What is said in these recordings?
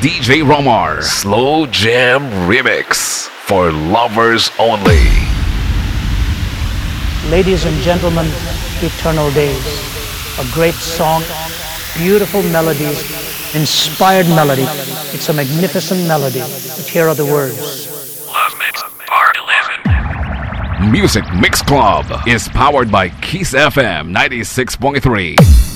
DJ Romar. Slow Jam Remix for lovers only. Ladies and gentlemen, Eternal Days. A great song, beautiful melodies, inspired melody. It's a magnificent melody. But here are the words. Love Mix Part 11. Music Mix Club is powered by Kiss FM 96.3.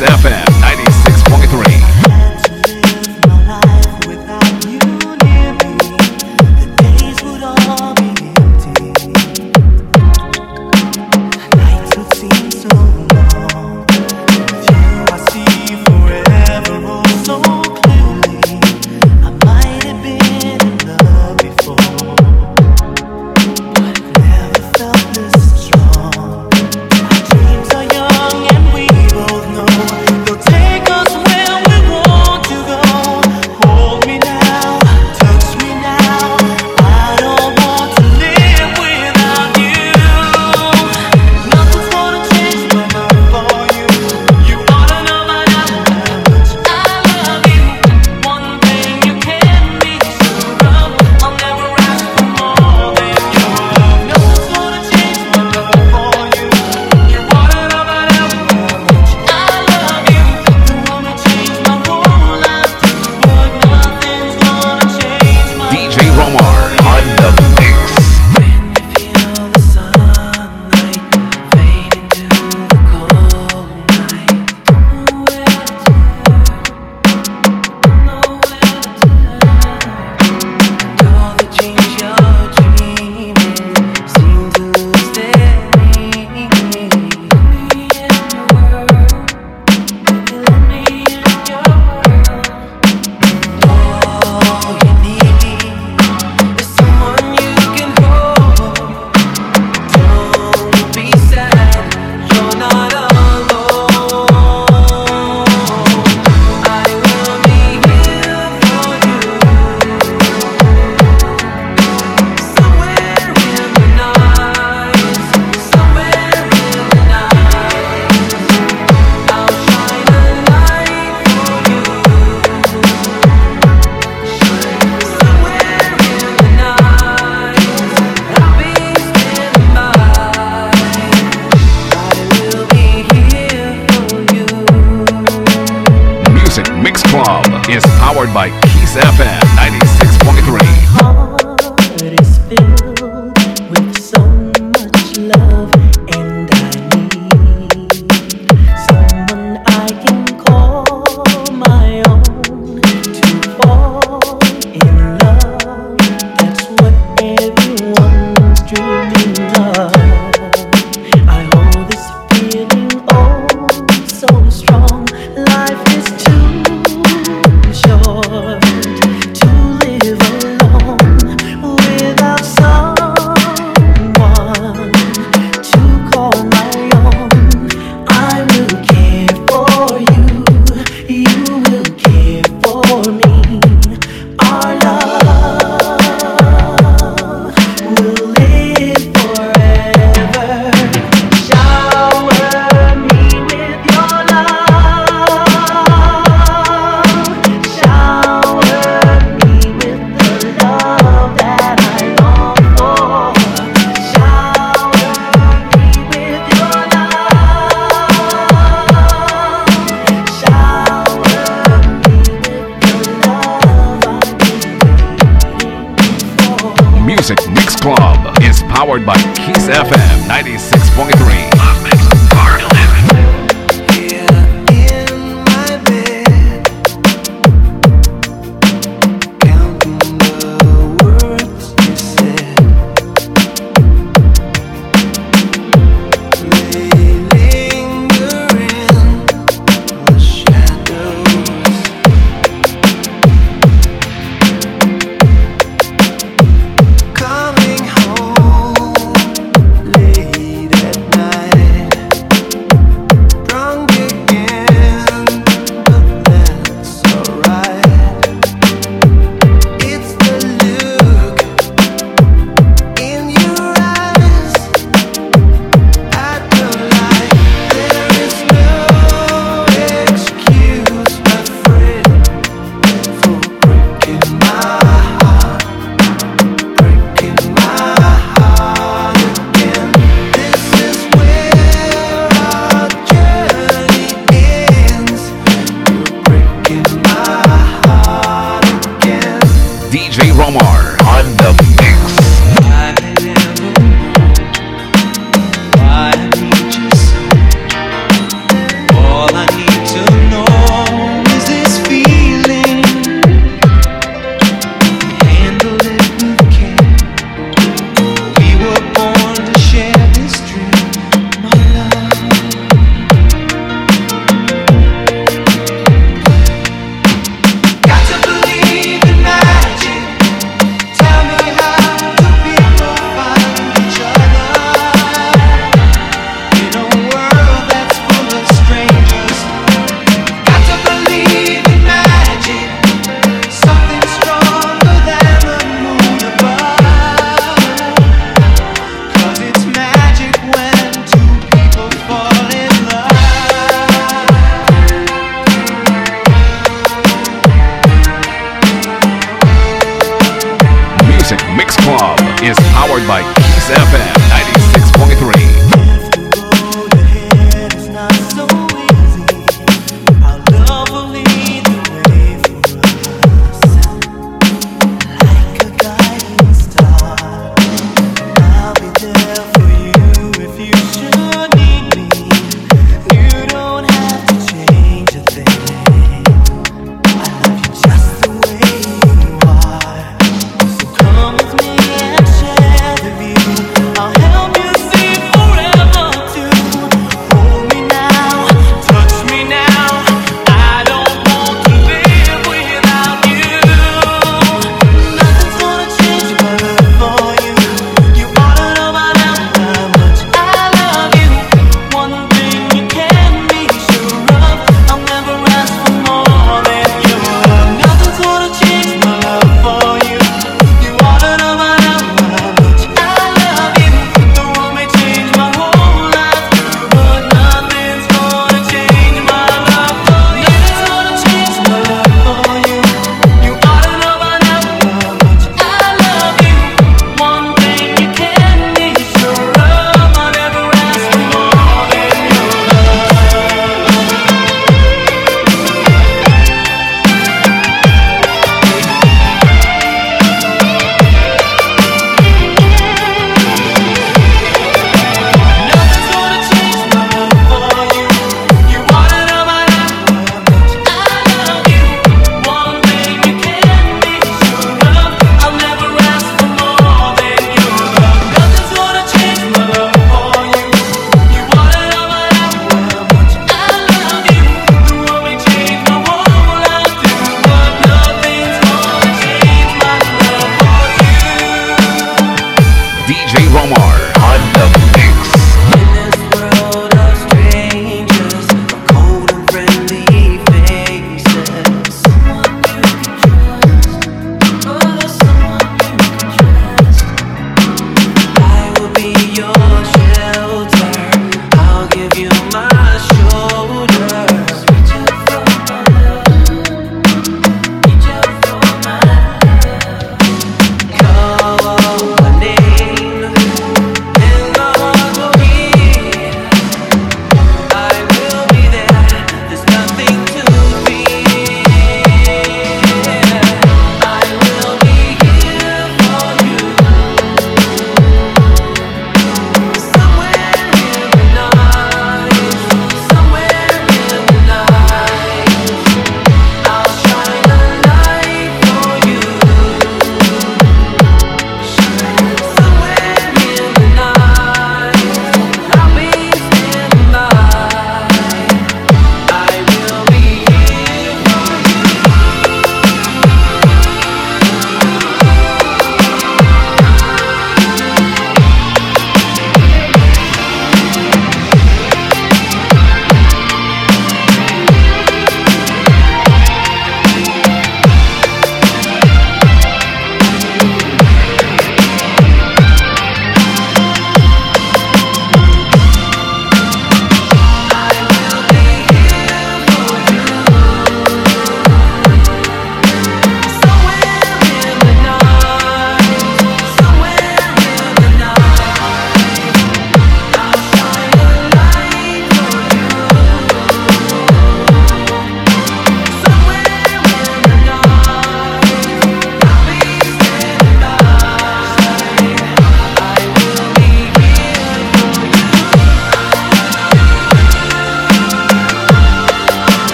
FM. By Kiss FM powered by Kiss FM 96.